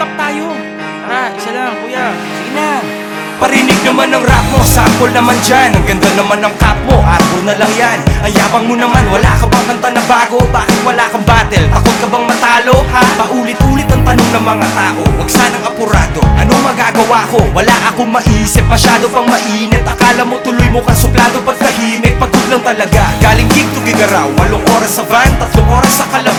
tap tayo. Tara, isa lang, kuya. Sige na. Parinig naman ng rap mo, sample naman dyan Ang ganda naman ng cap mo, arbor na lang yan Ang yabang mo naman, wala ka bang kanta na bago? Bakit wala kang battle? Takot ka bang matalo? Ha? Paulit-ulit ang tanong ng mga tao Huwag sanang apurado, ano magagawa ko? Wala akong maisip, masyado pang mainit Akala mo tuloy mo kang suplado pag tahimik Pagod lang talaga, galing gig to gigaraw Walong oras sa van, tatlong oras sa kalabaw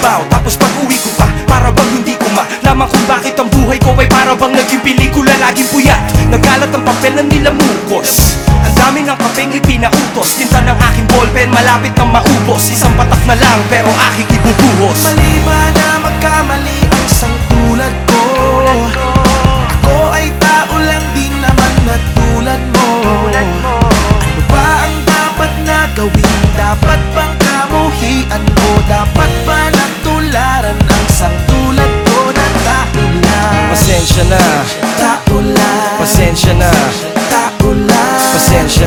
pelikula Laging puyat, nagkalat ang papel na nilamukos Ang dami ng kapeng ipinautos Tinta ng aking ballpen, malapit nang maubos. Isang patak na lang, pero aking ibubuhos. Mali ba na magkamali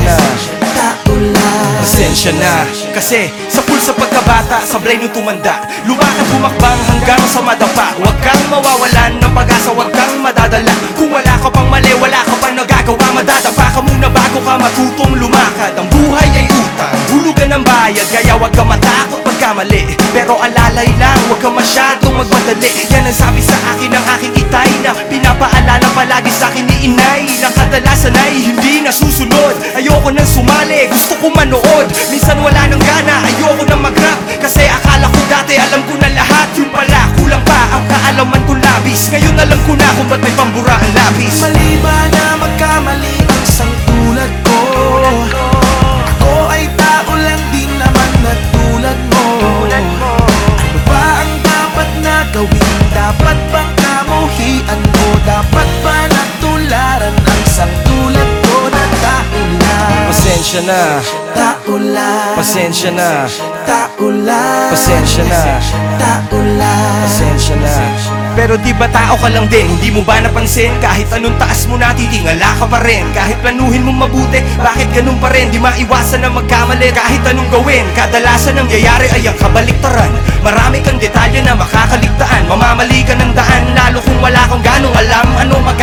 pasensya na. Tao lang Pasensya na. Kasi sa pool sa pagkabata Sablay nung tumanda Lumakad bumakbang hanggang sa madapa. Huwag kang mawawalan ng pag-asa Huwag kang madadala. Kung wala ka pang mali Wala ka pang nagagawa Madadapa ka muna bago ka matutong lumakad. Ang buhay ay utang. Hulugan ng bayad Kaya huwag ka matakot pagkamali Pero alalay lang Huwag ka masyadong magmadali. Yan ang sabi sa akin ng aking itay Na pinapaalala palagi sa akin ni inay Na kadalasan ay hindi nasusunod Ayoko nang sumali Gusto ko manood. Minsan wala nang gana Ayoko nang mag-rap. Kasi akala ko dati alam ko na lahat. Yung pala kulang pa ang kaalaman ko labis. Ngayon alam ko na kung ba't may pambura ang labis. Mali ba na magkamali Pasensya na. Tao lang Pasensya na. Tao lang Pasensya na. Tao lang Pasensya na. Pero di ba tao ka lang din? Hindi mo ba napansin? Kahit anong taas mo na titingala ka pa rin. Kahit planuhin mo mabuti Bakit ganun pa rin? Di maiwasan na magkamali. Kahit anong gawin Kadalasan ang yayari ay ang kabaliktaran. Marami kang detalye na makakaligtaan. Mamamali ka ng daan Lalo kung wala kang ganong alam. Ano magagawa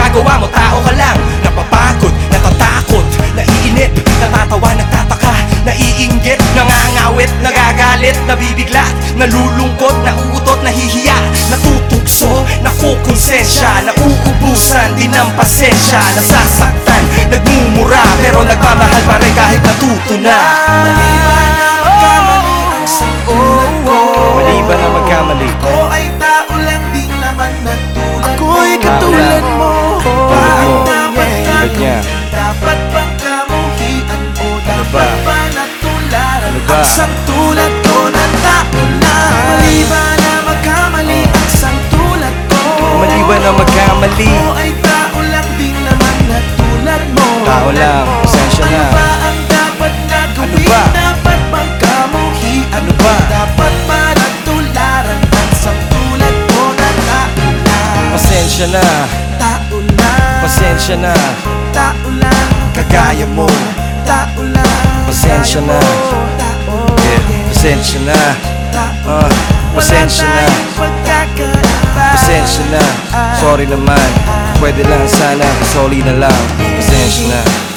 nangangawit, nagagalit Nabibigla, nalulungkot, nauutot, nahihiya Natutukso, nakukonsensya Nauubusan din ng pasensya Nasasaktan, nagmumura Pero nagmamahal pa rin kahit natuto na Mali ba na magkamali ang? Mali ba na magkamali? Ako ay tao lang din naman na tulad mo Ako'y katulad mo Ba ang dapat na isang tulad ko na tao lang Mali ba na magkamali ang isang tulad ko? Mali ba na magkamali? Ako ay tao lang din naman na tulad mo Tao lang, pasensya na. Ano ba ang dapat na gawin? ba? Dapat bang kamuhian Ano ba? Dapat ba natularan ang isang tulad ko na tao lang Pasensya na, Tao lang pasensya na Tao lang Kagaya mo Tao lang Pasensya na. Yeah, pasensya na. Ah, pasensya na. Pasensya na, sorry naman. Pwede lang sana, sorry na lang. Pasensya na